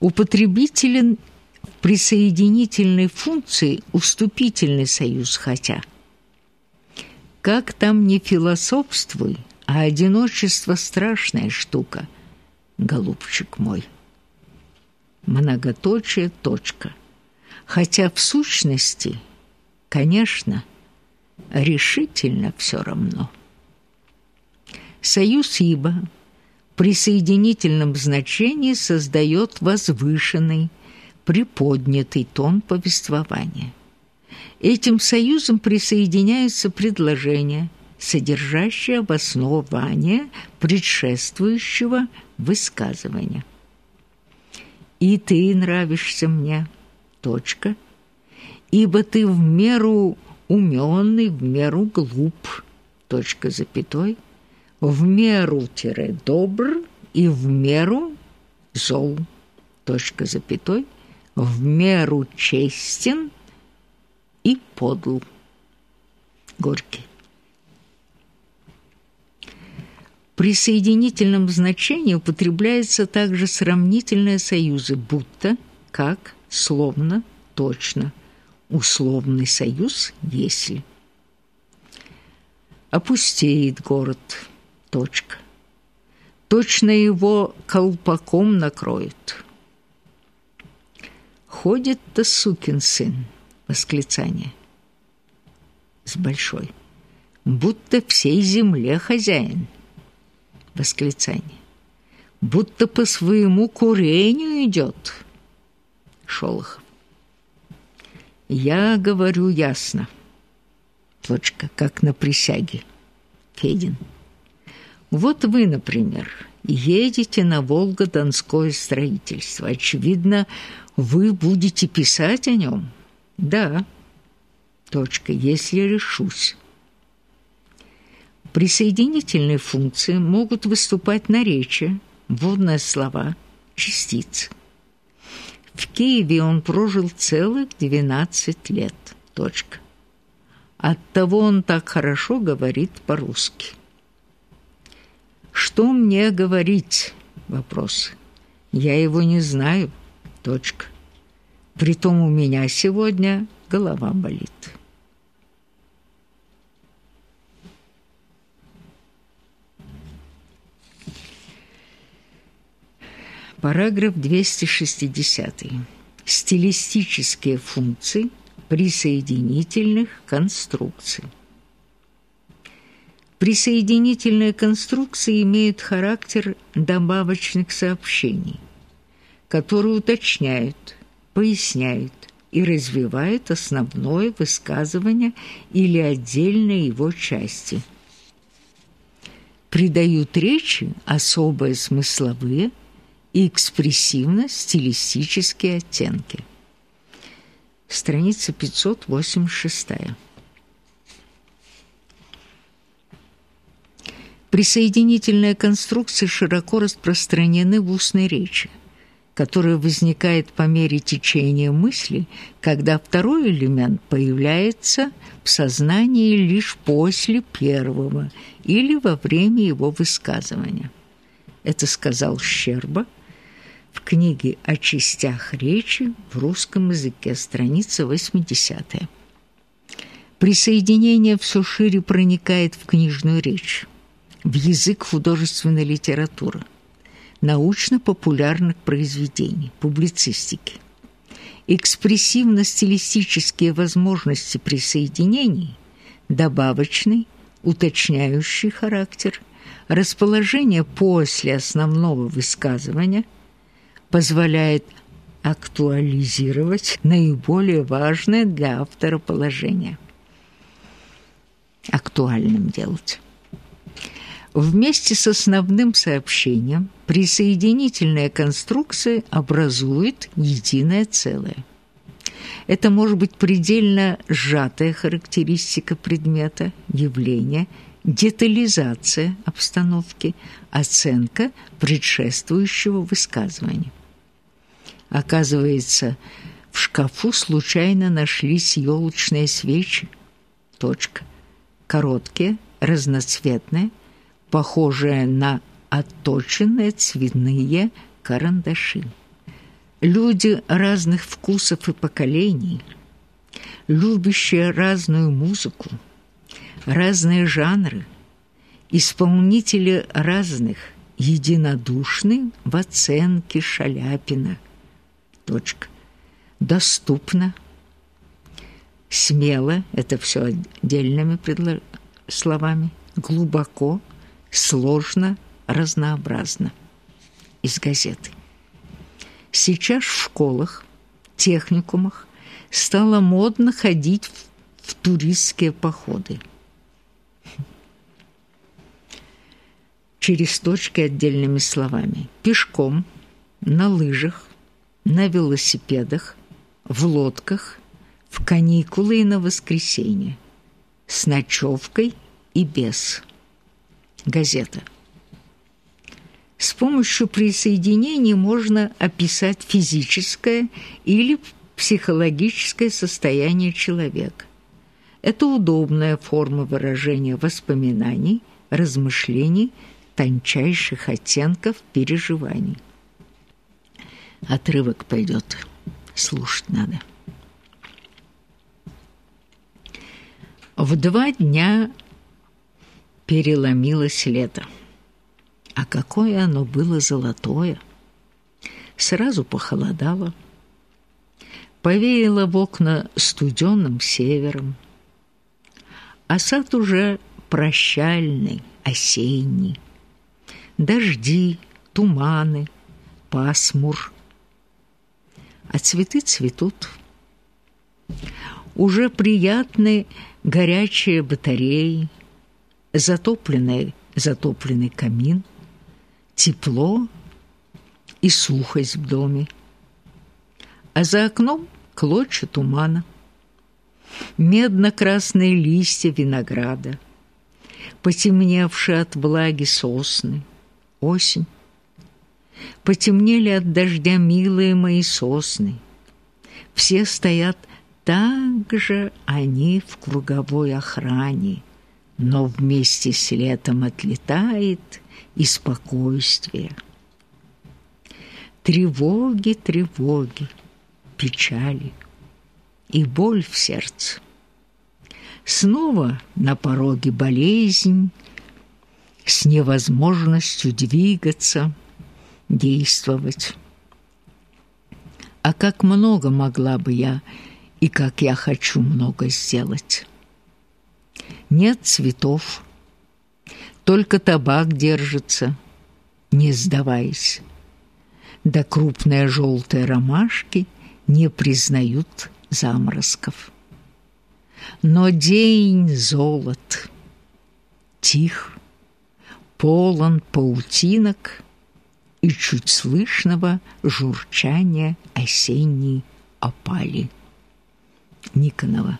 Употребителен в присоединительной функции уступительный союз «хотя». Как там не философствуй, а одиночество – страшная штука, голубчик мой. Многоточие, точка. Хотя в сущности, конечно, решительно все равно. Союз ибо при соединительном значении создает возвышенный, приподнятый тон повествования. Этим союзом присоединяются предложения, содержащие обоснование предшествующего высказывания. «И ты нравишься мне, точка, ибо ты в меру умённый, в меру глуп, точка запятой, в меру-добр и в меру зол, точка запятой, в меру честен и подл. Горький. При соединительном значении употребляются также сравнительные союзы «будто», «как», «словно», «точно», условный союз «если». Опустеет город, точка. Точно его колпаком накроют. Ходит-то сукин сын, восклицание. С большой. Будто всей земле хозяин. Восклицание. Будто по своему курению идет. Шолохов. Я говорю ясно. Точка, как на присяге. Федин. Вот вы, например, едете на Волго-Донское строительство. Очевидно, вы будете писать о нем? Да. Точка, если решусь. Присоединительные функции могут выступать наречия, вводные слова, частицы. В Киеве он прожил целых 12 лет. Точка. Оттого он так хорошо говорит по-русски. Что мне говорить? Вопрос. Я его не знаю. Точка. Притом у меня сегодня голова болит. Параграф 260. Стилистические функции присоединительных конструкций. Присоединительные конструкции имеют характер добавочных сообщений, которые уточняют, поясняют и развивают основное высказывание или отдельные его части. Придают речи особые смысловые – и экспрессивно-стилистические оттенки. Страница 586. Присоединительные конструкции широко распространены в устной речи, которая возникает по мере течения мысли, когда второй элемент появляется в сознании лишь после первого или во время его высказывания. Это сказал Щерба – в книге о частях речи в русском языке, страница 80. Присоединение все шире проникает в книжную речь, в язык художественной литературы, научно-популярных произведений, публицистики. Экспрессивно-стилистические возможности присоединений, добавочный, уточняющий характер, расположение после основного высказывания – позволяет актуализировать наиболее важное для автора положение. Актуальным делать. Вместе с основным сообщением присоединительная конструкция образует единое целое. Это может быть предельно сжатая характеристика предмета, явления, детализация обстановки, оценка предшествующего высказывания. Оказывается, в шкафу случайно нашлись елочные свечи. Точка. Короткие, разноцветные, похожие на отточенные цветные карандаши. Люди разных вкусов и поколений, любящие разную музыку, разные жанры, исполнители разных, единодушны в оценке Шаляпина. Точка. Доступно, смело, это все отдельными словами, глубоко, сложно, разнообразно. Из газеты. Сейчас в школах, техникумах стало модно ходить в, в туристские походы. Через точки отдельными словами. Пешком, на лыжах, на велосипедах, в лодках, в каникулы и на воскресенье, с ночевкой и без. Газета. С помощью присоединения можно описать физическое или психологическое состояние человека. Это удобная форма выражения воспоминаний, размышлений, тончайших оттенков переживаний. Отрывок пойдет, слушать надо. В два дня переломилось лето. А какое оно было золотое! Сразу похолодало, повеяло в окна студенным севером, а сад уже прощальный, осенний. Дожди, туманы, пасмур. А цветы цветут. Уже приятны горячие батареи, затопленный, затопленный камин – тепло и сухость в доме. А за окном клочья тумана, медно-красные листья винограда, потемневшие от влаги сосны, осень. Потемнели от дождя милые мои сосны. Все стоят так же они в круговой охране, но вместе с летом отлетает и спокойствие. Тревоги, тревоги, печали и боль в сердце. Снова на пороге болезнь с невозможностью двигаться, действовать. А как много могла бы я и как я хочу много сделать. Нет цветов, только табак держится, не сдаваясь. Да крупные желтые ромашки не признают заморозков. Но день золот, тих, полон паутинок и чуть слышного журчания осенней опали. Никонова